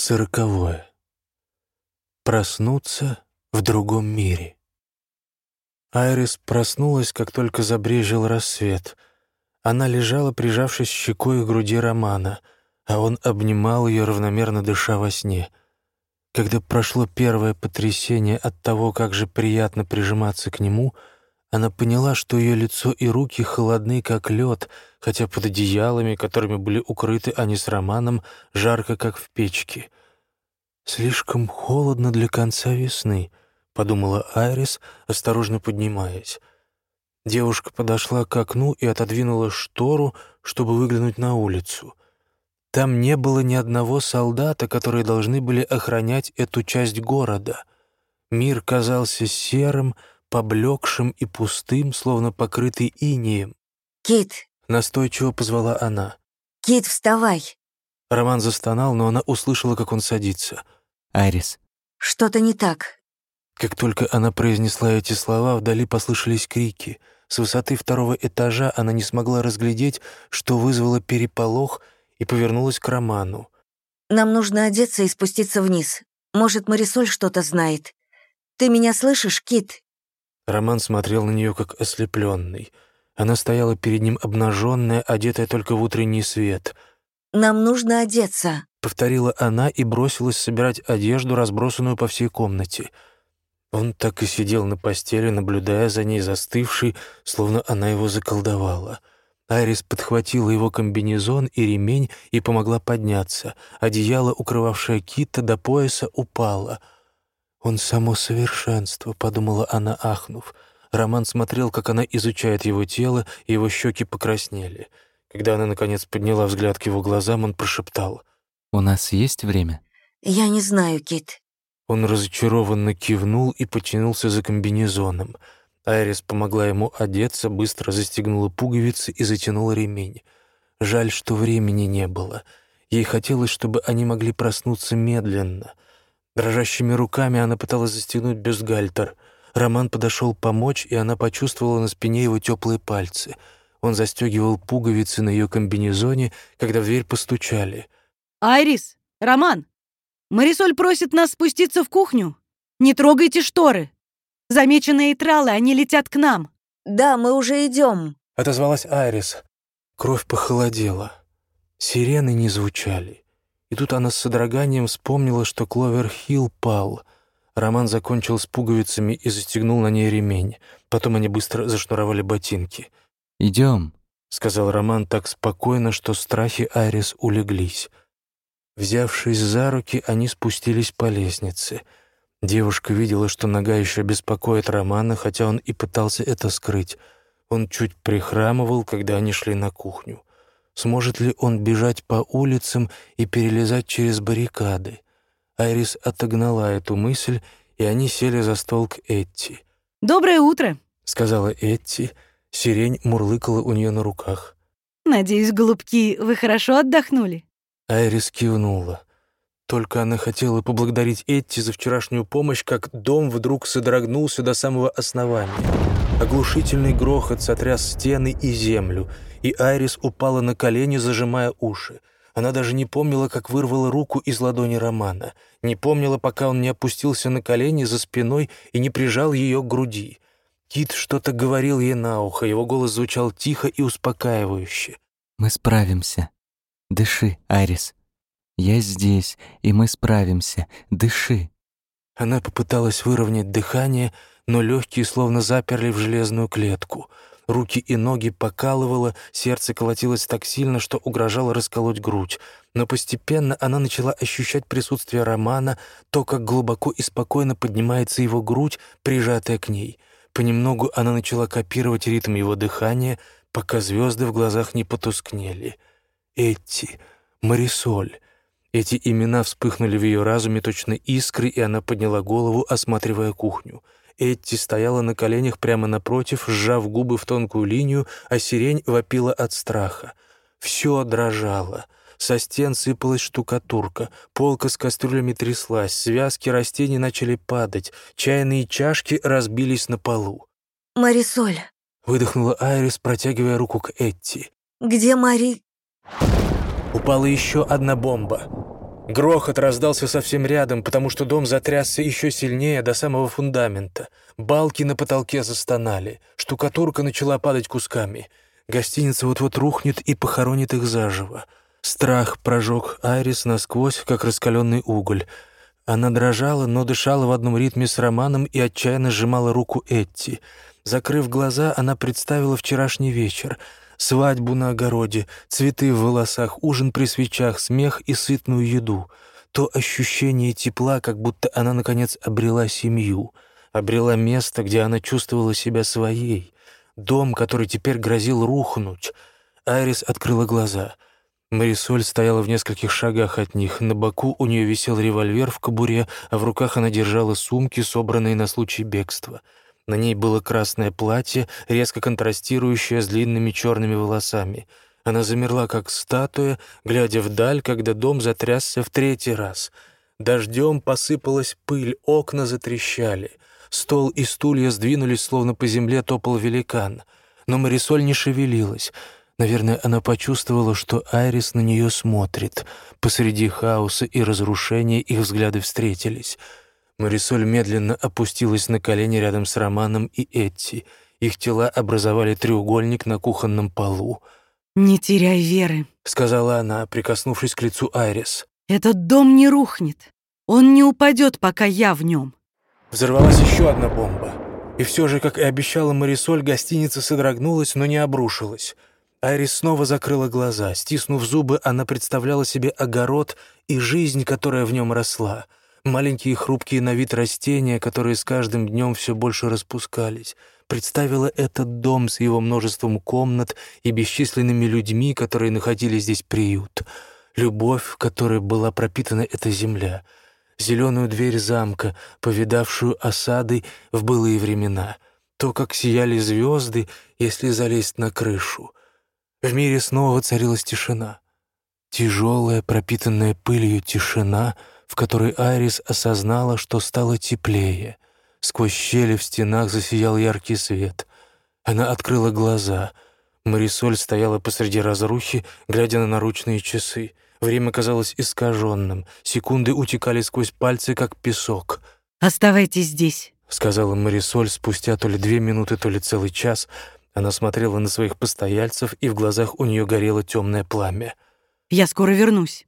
Сороковое. Проснуться в другом мире. Айрис проснулась, как только забрежил рассвет. Она лежала, прижавшись щекой к груди Романа, а он обнимал ее, равномерно дыша во сне. Когда прошло первое потрясение от того, как же приятно прижиматься к нему, она поняла, что ее лицо и руки холодны, как лед, хотя под одеялами, которыми были укрыты они с Романом, жарко, как в печке. «Слишком холодно для конца весны», — подумала Айрис, осторожно поднимаясь. Девушка подошла к окну и отодвинула штору, чтобы выглянуть на улицу. Там не было ни одного солдата, которые должны были охранять эту часть города. Мир казался серым, поблекшим и пустым, словно покрытый инеем. «Кит!» — настойчиво позвала она. «Кит, вставай!» Роман застонал, но она услышала, как он садится — Айрис. Что-то не так. Как только она произнесла эти слова, вдали послышались крики. С высоты второго этажа она не смогла разглядеть, что вызвало переполох, и повернулась к Роману. «Нам нужно одеться и спуститься вниз. Может, Марисоль что-то знает. Ты меня слышишь, Кит?» Роман смотрел на нее как ослепленный. Она стояла перед ним обнаженная, одетая только в утренний свет. «Нам нужно одеться», — повторила она и бросилась собирать одежду, разбросанную по всей комнате. Он так и сидел на постели, наблюдая за ней застывшей, словно она его заколдовала. Айрис подхватила его комбинезон и ремень и помогла подняться. Одеяло, укрывавшее Кита до пояса, упало. «Он само совершенство», — подумала она, ахнув. Роман смотрел, как она изучает его тело, и его щеки покраснели. Когда она, наконец, подняла взгляд к его глазам, он прошептал. «У нас есть время?» «Я не знаю, Кит». Он разочарованно кивнул и потянулся за комбинезоном. Айрис помогла ему одеться, быстро застегнула пуговицы и затянула ремень. Жаль, что времени не было. Ей хотелось, чтобы они могли проснуться медленно. Дрожащими руками она пыталась застегнуть бюстгальтер. Роман подошел помочь, и она почувствовала на спине его теплые пальцы. Он застегивал пуговицы на ее комбинезоне, когда в дверь постучали — «Айрис! Роман! Марисоль просит нас спуститься в кухню. Не трогайте шторы. Замеченные тралы, они летят к нам». «Да, мы уже идем», — отозвалась Айрис. Кровь похолодела. Сирены не звучали. И тут она с содроганием вспомнила, что Кловер Хилл пал. Роман закончил с пуговицами и застегнул на ней ремень. Потом они быстро зашнуровали ботинки. Идем, сказал Роман так спокойно, что страхи Айрис улеглись. Взявшись за руки, они спустились по лестнице. Девушка видела, что нога еще беспокоит Романа, хотя он и пытался это скрыть. Он чуть прихрамывал, когда они шли на кухню. Сможет ли он бежать по улицам и перелезать через баррикады? Айрис отогнала эту мысль, и они сели за стол к Этти. «Доброе утро», — сказала Этти. Сирень мурлыкала у нее на руках. «Надеюсь, голубки, вы хорошо отдохнули?» Айрис кивнула. Только она хотела поблагодарить Этти за вчерашнюю помощь, как дом вдруг содрогнулся до самого основания. Оглушительный грохот сотряс стены и землю, и Айрис упала на колени, зажимая уши. Она даже не помнила, как вырвала руку из ладони Романа, не помнила, пока он не опустился на колени за спиной и не прижал ее к груди. Кит что-то говорил ей на ухо, его голос звучал тихо и успокаивающе. «Мы справимся», Дыши, Арис. Я здесь, и мы справимся. Дыши. Она попыталась выровнять дыхание, но легкие словно заперли в железную клетку. Руки и ноги покалывало, сердце колотилось так сильно, что угрожало расколоть грудь. Но постепенно она начала ощущать присутствие Романа, то, как глубоко и спокойно поднимается его грудь, прижатая к ней. Понемногу она начала копировать ритм его дыхания, пока звезды в глазах не потускнели — Этти, Марисоль. Эти имена вспыхнули в ее разуме точно искры, и она подняла голову, осматривая кухню. Этти стояла на коленях прямо напротив, сжав губы в тонкую линию, а сирень вопила от страха. Все дрожало. Со стен сыпалась штукатурка, полка с кастрюлями тряслась, связки растений начали падать, чайные чашки разбились на полу. «Марисоль», — выдохнула Айрис, протягивая руку к Этти. «Где Мари...» Упала еще одна бомба. Грохот раздался совсем рядом, потому что дом затрясся еще сильнее до самого фундамента. Балки на потолке застонали, штукатурка начала падать кусками. Гостиница вот-вот рухнет и похоронит их заживо. Страх прожег Айрис насквозь, как раскаленный уголь. Она дрожала, но дышала в одном ритме с Романом и отчаянно сжимала руку Этти. Закрыв глаза, она представила вчерашний вечер — свадьбу на огороде, цветы в волосах, ужин при свечах, смех и сытную еду. То ощущение тепла, как будто она, наконец, обрела семью, обрела место, где она чувствовала себя своей, дом, который теперь грозил рухнуть. Айрис открыла глаза. Марисоль стояла в нескольких шагах от них. На боку у нее висел револьвер в кобуре, а в руках она держала сумки, собранные на случай бегства — на ней было красное платье, резко контрастирующее с длинными черными волосами. Она замерла, как статуя, глядя вдаль, когда дом затрясся в третий раз. Дождем посыпалась пыль, окна затрещали. Стол и стулья сдвинулись, словно по земле топал великан. Но Марисоль не шевелилась. Наверное, она почувствовала, что Айрис на нее смотрит. Посреди хаоса и разрушения их взгляды встретились — Марисоль медленно опустилась на колени рядом с Романом и Этти. Их тела образовали треугольник на кухонном полу. «Не теряй веры», — сказала она, прикоснувшись к лицу Айрис. «Этот дом не рухнет. Он не упадет, пока я в нем». Взорвалась еще одна бомба. И все же, как и обещала Марисоль, гостиница содрогнулась, но не обрушилась. Айрис снова закрыла глаза. Стиснув зубы, она представляла себе огород и жизнь, которая в нем росла — маленькие хрупкие на вид растения, которые с каждым днем все больше распускались. Представила этот дом с его множеством комнат и бесчисленными людьми, которые находили здесь приют. Любовь, в которой была пропитана эта земля. Зеленую дверь замка, повидавшую осады в былые времена. То, как сияли звезды, если залезть на крышу. В мире снова царилась тишина. Тяжелая, пропитанная пылью тишина — в которой Айрис осознала, что стало теплее. Сквозь щели в стенах засиял яркий свет. Она открыла глаза. Марисоль стояла посреди разрухи, глядя на наручные часы. Время казалось искаженным. Секунды утекали сквозь пальцы, как песок. «Оставайтесь здесь», — сказала Марисоль спустя то ли две минуты, то ли целый час. Она смотрела на своих постояльцев, и в глазах у нее горело темное пламя. «Я скоро вернусь».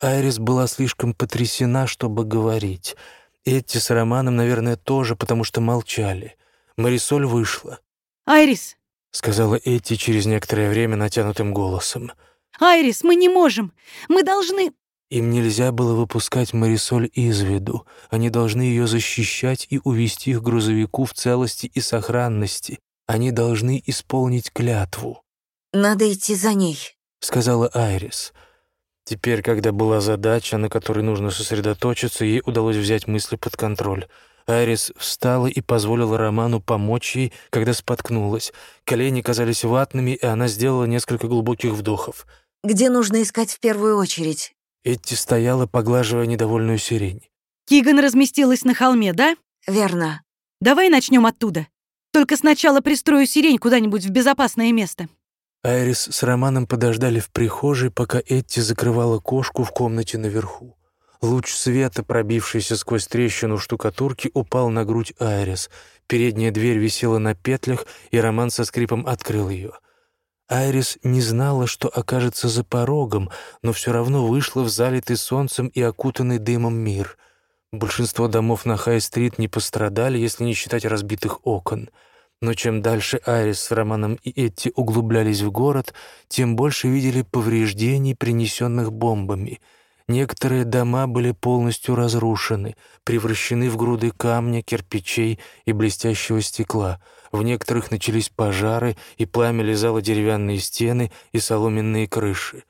Айрис была слишком потрясена, чтобы говорить. Эти с Романом, наверное, тоже, потому что молчали. Марисоль вышла. «Айрис!» — сказала Эти через некоторое время натянутым голосом. «Айрис, мы не можем! Мы должны...» Им нельзя было выпускать Марисоль из виду. Они должны ее защищать и увести их к грузовику в целости и сохранности. Они должны исполнить клятву. «Надо идти за ней», — сказала Айрис. «Айрис». Теперь, когда была задача, на которой нужно сосредоточиться, ей удалось взять мысли под контроль. Айрис встала и позволила Роману помочь ей, когда споткнулась. Колени казались ватными, и она сделала несколько глубоких вдохов. «Где нужно искать в первую очередь?» Этти стояла, поглаживая недовольную сирень. «Киган разместилась на холме, да?» «Верно». «Давай начнем оттуда. Только сначала пристрою сирень куда-нибудь в безопасное место». Айрис с Романом подождали в прихожей, пока Этти закрывала кошку в комнате наверху. Луч света, пробившийся сквозь трещину штукатурки, упал на грудь Айрис. Передняя дверь висела на петлях, и Роман со скрипом открыл ее. Айрис не знала, что окажется за порогом, но все равно вышла в залитый солнцем и окутанный дымом мир. Большинство домов на Хай-стрит не пострадали, если не считать разбитых окон — но чем дальше Айрис с Романом и Этти углублялись в город, тем больше видели повреждений, принесенных бомбами. Некоторые дома были полностью разрушены, превращены в груды камня, кирпичей и блестящего стекла. В некоторых начались пожары, и пламя лизало деревянные стены и соломенные крыши.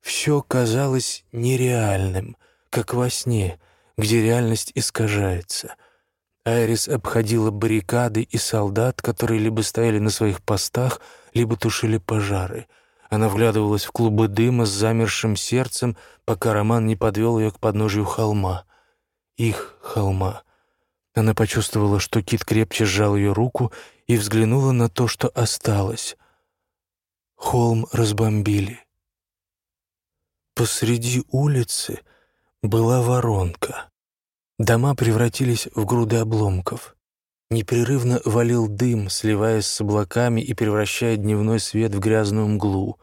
Все казалось нереальным, как во сне, где реальность искажается — Айрис обходила баррикады и солдат, которые либо стояли на своих постах, либо тушили пожары. Она вглядывалась в клубы дыма с замершим сердцем, пока Роман не подвел ее к подножию холма. Их холма. Она почувствовала, что Кит крепче сжал ее руку и взглянула на то, что осталось. Холм разбомбили. Посреди улицы была воронка. Дома превратились в груды обломков. Непрерывно валил дым, сливаясь с облаками и превращая дневной свет в грязную мглу.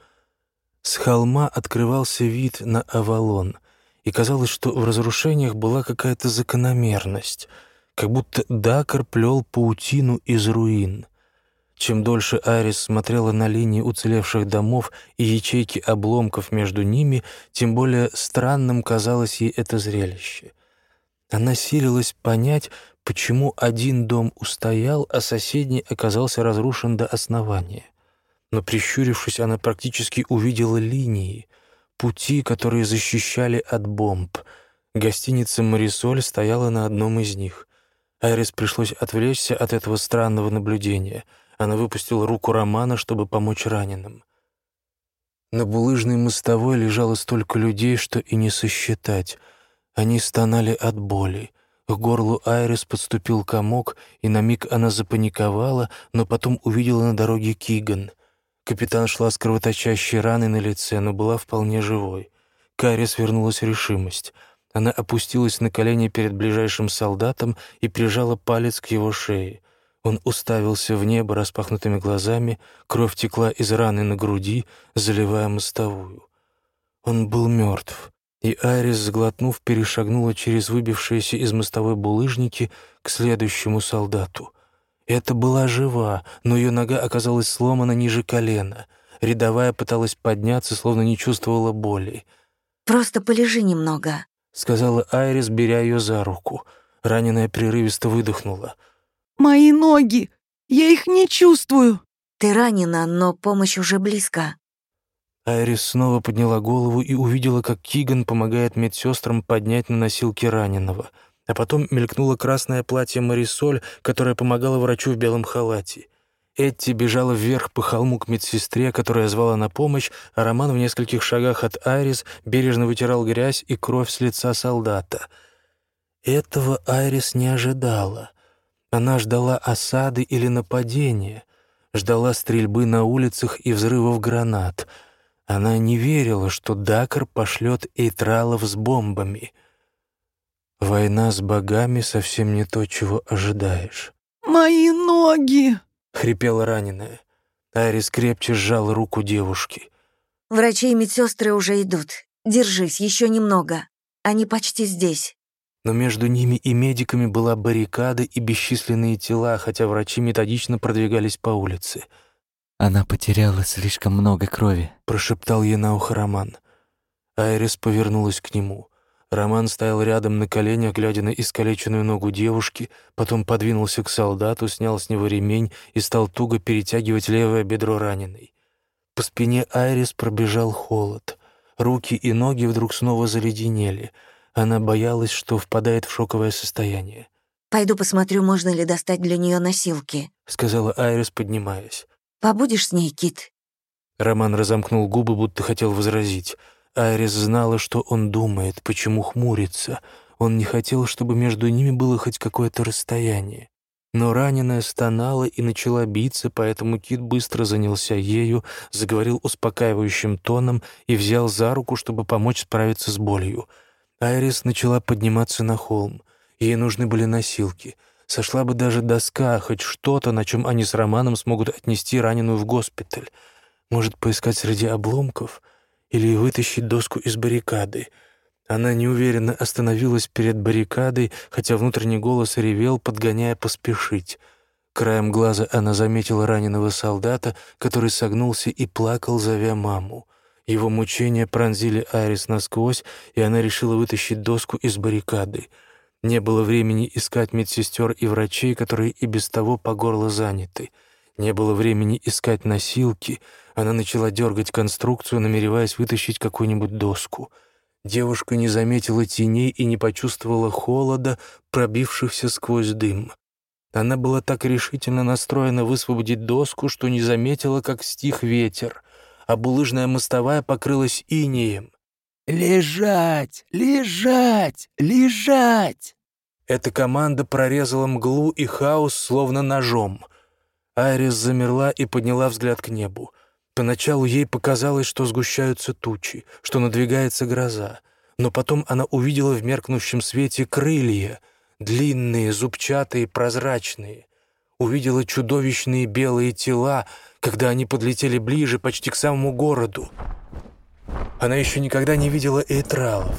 С холма открывался вид на Авалон, и казалось, что в разрушениях была какая-то закономерность, как будто Дакар плел паутину из руин. Чем дольше Арис смотрела на линии уцелевших домов и ячейки обломков между ними, тем более странным казалось ей это зрелище. Она силилась понять, почему один дом устоял, а соседний оказался разрушен до основания. Но, прищурившись, она практически увидела линии, пути, которые защищали от бомб. Гостиница «Марисоль» стояла на одном из них. Айрис пришлось отвлечься от этого странного наблюдения. Она выпустила руку Романа, чтобы помочь раненым. На булыжной мостовой лежало столько людей, что и не сосчитать. Они стонали от боли. К горлу Айрис подступил комок, и на миг она запаниковала, но потом увидела на дороге Киган. Капитан шла с кровоточащей раной на лице, но была вполне живой. К Айрис вернулась решимость. Она опустилась на колени перед ближайшим солдатом и прижала палец к его шее. Он уставился в небо распахнутыми глазами, кровь текла из раны на груди, заливая мостовую. Он был мертв и Айрис, сглотнув, перешагнула через выбившиеся из мостовой булыжники к следующему солдату. Это была жива, но ее нога оказалась сломана ниже колена. Рядовая пыталась подняться, словно не чувствовала боли. «Просто полежи немного», — сказала Айрис, беря ее за руку. Раненая прерывисто выдохнула. «Мои ноги! Я их не чувствую!» «Ты ранена, но помощь уже близко». Айрис снова подняла голову и увидела, как Киган помогает медсестрам поднять на носилки раненого. А потом мелькнуло красное платье Марисоль, которая помогала врачу в белом халате. Этти бежала вверх по холму к медсестре, которая звала на помощь, а Роман в нескольких шагах от Айрис бережно вытирал грязь и кровь с лица солдата. Этого Айрис не ожидала. Она ждала осады или нападения, ждала стрельбы на улицах и взрывов гранат — она не верила, что Дакар пошлет эйтралов с бомбами. Война с богами совсем не то, чего ожидаешь. «Мои ноги!» — хрипела раненая. Арис крепче сжал руку девушки. «Врачи и медсестры уже идут. Держись, еще немного. Они почти здесь». Но между ними и медиками была баррикада и бесчисленные тела, хотя врачи методично продвигались по улице — «Она потеряла слишком много крови», — прошептал ей на ухо Роман. Айрис повернулась к нему. Роман стоял рядом на коленях, глядя на искалеченную ногу девушки, потом подвинулся к солдату, снял с него ремень и стал туго перетягивать левое бедро раненой. По спине Айрис пробежал холод. Руки и ноги вдруг снова заледенели. Она боялась, что впадает в шоковое состояние. «Пойду посмотрю, можно ли достать для нее носилки», — сказала Айрис, поднимаясь. Побудешь с ней, Кит?» Роман разомкнул губы, будто хотел возразить. Айрис знала, что он думает, почему хмурится. Он не хотел, чтобы между ними было хоть какое-то расстояние. Но раненая стонала и начала биться, поэтому Кит быстро занялся ею, заговорил успокаивающим тоном и взял за руку, чтобы помочь справиться с болью. Айрис начала подниматься на холм. Ей нужны были носилки — Сошла бы даже доска, хоть что-то, на чем они с Романом смогут отнести раненую в госпиталь. Может, поискать среди обломков или вытащить доску из баррикады. Она неуверенно остановилась перед баррикадой, хотя внутренний голос ревел, подгоняя поспешить. Краем глаза она заметила раненого солдата, который согнулся и плакал, зовя маму. Его мучения пронзили Арис насквозь, и она решила вытащить доску из баррикады — не было времени искать медсестер и врачей, которые и без того по горло заняты. Не было времени искать носилки. Она начала дергать конструкцию, намереваясь вытащить какую-нибудь доску. Девушка не заметила теней и не почувствовала холода, пробившихся сквозь дым. Она была так решительно настроена высвободить доску, что не заметила, как стих ветер, а булыжная мостовая покрылась инеем. «Лежать! Лежать! Лежать!» Эта команда прорезала мглу и хаос, словно ножом. Айрис замерла и подняла взгляд к небу. Поначалу ей показалось, что сгущаются тучи, что надвигается гроза. Но потом она увидела в меркнущем свете крылья, длинные, зубчатые, прозрачные. Увидела чудовищные белые тела, когда они подлетели ближе, почти к самому городу. Она еще никогда не видела эйтралов,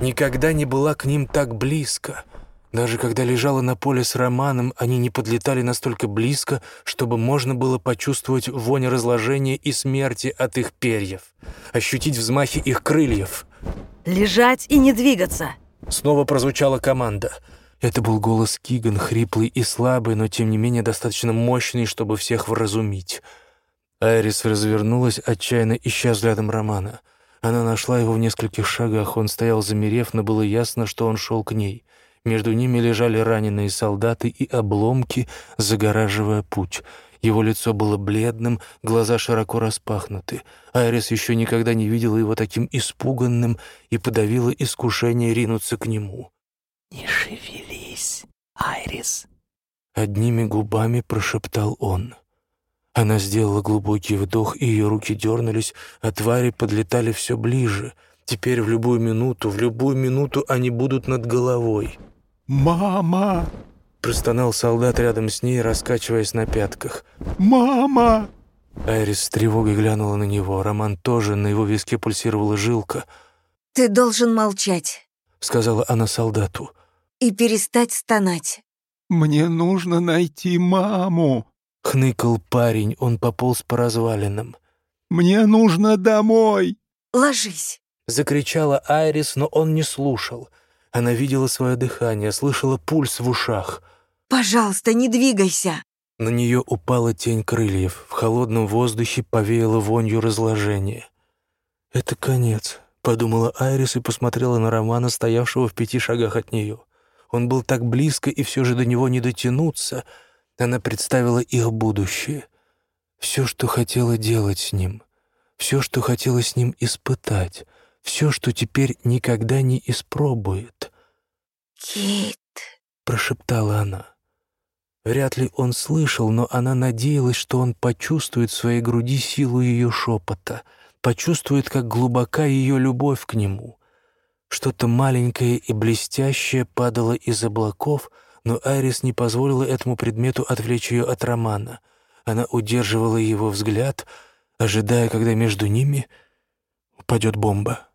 никогда не была к ним так близко. Даже когда лежала на поле с Романом, они не подлетали настолько близко, чтобы можно было почувствовать вонь разложения и смерти от их перьев, ощутить взмахи их крыльев. «Лежать и не двигаться!» Снова прозвучала команда. Это был голос Киган, хриплый и слабый, но тем не менее достаточно мощный, чтобы всех вразумить. Айрис развернулась, отчаянно ища взглядом Романа. Она нашла его в нескольких шагах. Он стоял замерев, но было ясно, что он шел к ней. Между ними лежали раненые солдаты и обломки, загораживая путь. Его лицо было бледным, глаза широко распахнуты. Айрис еще никогда не видела его таким испуганным и подавила искушение ринуться к нему. «Не шевелись, Айрис», — одними губами прошептал он. Она сделала глубокий вдох, и ее руки дернулись, а твари подлетали все ближе. Теперь в любую минуту, в любую минуту они будут над головой. «Мама!» — простонал солдат рядом с ней, раскачиваясь на пятках. «Мама!» Айрис с тревогой глянула на него. Роман тоже, на его виске пульсировала жилка. «Ты должен молчать», — сказала она солдату. «и перестать стонать». «Мне нужно найти маму», — хныкал парень, он пополз по развалинам. «Мне нужно домой!» «Ложись!» — закричала Айрис, но он не слушал. Она видела свое дыхание, слышала пульс в ушах. «Пожалуйста, не двигайся!» На нее упала тень крыльев, в холодном воздухе повеяло вонью разложения. «Это конец», — подумала Айрис и посмотрела на Романа, стоявшего в пяти шагах от нее. Он был так близко, и все же до него не дотянуться. Она представила их будущее. Все, что хотела делать с ним, все, что хотела с ним испытать — все, что теперь никогда не испробует. «Кит», — прошептала она. Вряд ли он слышал, но она надеялась, что он почувствует в своей груди силу ее шепота, почувствует, как глубока ее любовь к нему. Что-то маленькое и блестящее падало из облаков, но Айрис не позволила этому предмету отвлечь ее от романа. Она удерживала его взгляд, ожидая, когда между ними упадет бомба.